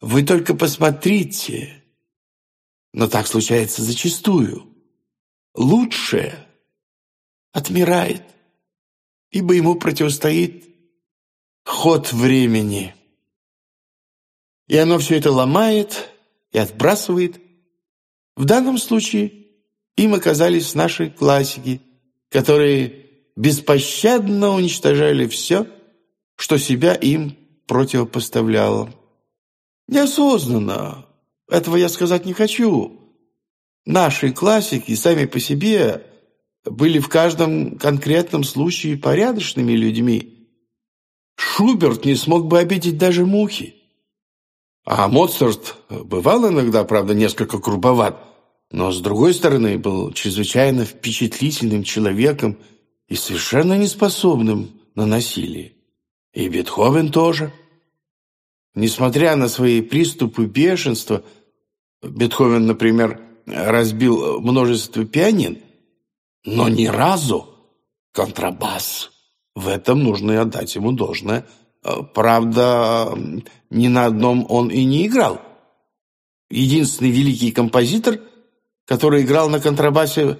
Вы только посмотрите. Но так случается зачастую. Лучшее отмирает, ибо ему противостоит ход времени. И оно все это ломает и отбрасывает. В данном случае им оказались наши классики, которые беспощадно уничтожали все, что себя им противопоставляло. Неосознанно. Этого я сказать не хочу. Наши классики сами по себе были в каждом конкретном случае порядочными людьми. Шуберт не смог бы обидеть даже мухи. А Моцарт бывал иногда, правда, несколько грубоват, но, с другой стороны, был чрезвычайно впечатлительным человеком и совершенно неспособным на насилие. И Бетховен тоже – Несмотря на свои приступы бешенства, Бетховен, например, разбил множество пианин, но ни разу контрабас. В этом нужно отдать ему должное. Э, правда, ни на одном он и не играл. Единственный великий композитор, который играл на контрабасе,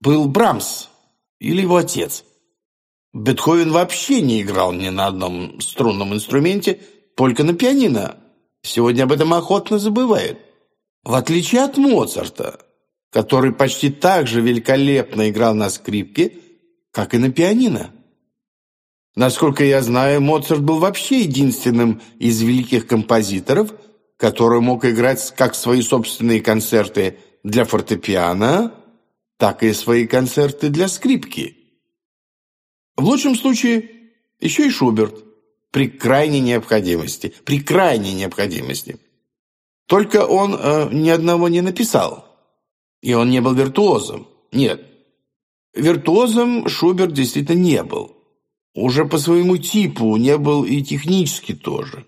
был Брамс или его отец. Бетховен вообще не играл ни на одном струнном инструменте – только на пианино. Сегодня об этом охотно забывает, В отличие от Моцарта, который почти так же великолепно играл на скрипке, как и на пианино. Насколько я знаю, Моцарт был вообще единственным из великих композиторов, который мог играть как свои собственные концерты для фортепиано, так и свои концерты для скрипки. В лучшем случае еще и Шуберт – при крайней необходимости, при крайней необходимости. Только он э, ни одного не написал. И он не был виртуозом. Нет. Виртуозом Шуберт действительно не был. Уже по своему типу не был и технически тоже.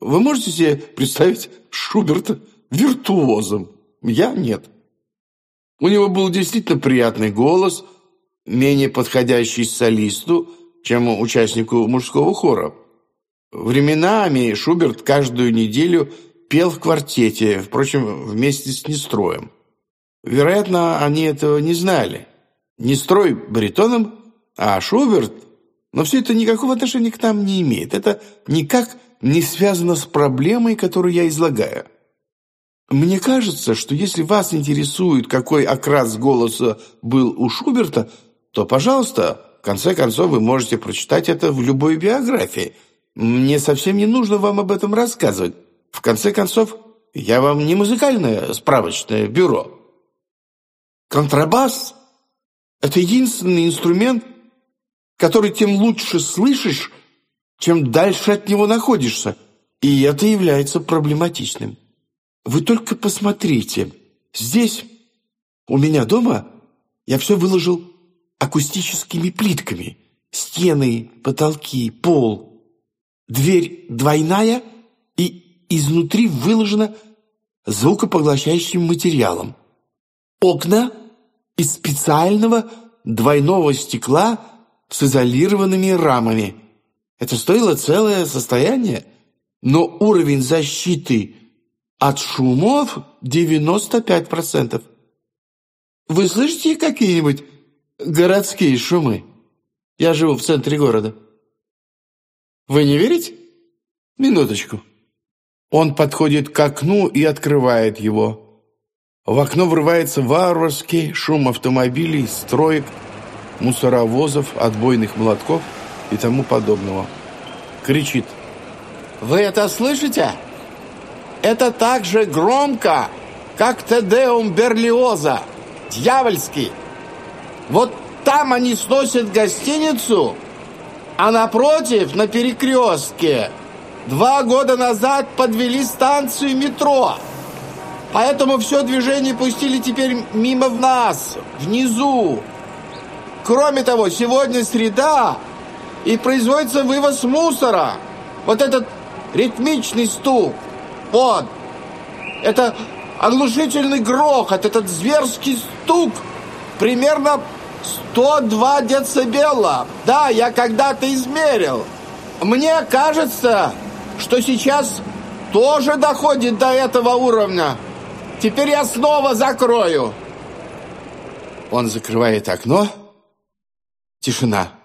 Вы можете себе представить Шуберта виртуозом? Я нет. У него был действительно приятный голос, менее подходящий солисту – чем участнику мужского хора. Временами Шуберт каждую неделю пел в квартете, впрочем, вместе с Нестроем. Вероятно, они этого не знали. Нестрой – баритоном, а Шуберт... Но все это никакого отношения к нам не имеет. Это никак не связано с проблемой, которую я излагаю. Мне кажется, что если вас интересует, какой окрас голоса был у Шуберта, то, пожалуйста, конце концов, вы можете прочитать это в любой биографии. Мне совсем не нужно вам об этом рассказывать. В конце концов, я вам не музыкальное справочное бюро. Контрабас – это единственный инструмент, который тем лучше слышишь, чем дальше от него находишься, и это является проблематичным. Вы только посмотрите. Здесь, у меня дома, я все выложил акустическими плитками. Стены, потолки, пол. Дверь двойная и изнутри выложена звукопоглощающим материалом. Окна из специального двойного стекла с изолированными рамами. Это стоило целое состояние, но уровень защиты от шумов 95%. Вы слышите какие-нибудь городские шумы. Я живу в центре города». «Вы не верите?» «Минуточку». Он подходит к окну и открывает его. В окно врывается варварский шум автомобилей, строек, мусоровозов, отбойных молотков и тому подобного. Кричит. «Вы это слышите? Это так же громко, как Тедеум Берлиоза, дьявольский!» Вот там они сносят гостиницу, а напротив, на перекрестке, два года назад подвели станцию метро. Поэтому все движение пустили теперь мимо в нас, внизу. Кроме того, сегодня среда, и производится вывоз мусора. Вот этот ритмичный стук, вот, это оглушительный грохот, этот зверский стук, примерно 102 децибела. Да, я когда-то измерил. Мне кажется, что сейчас тоже доходит до этого уровня. Теперь я снова закрою. Он закрывает окно. Тишина.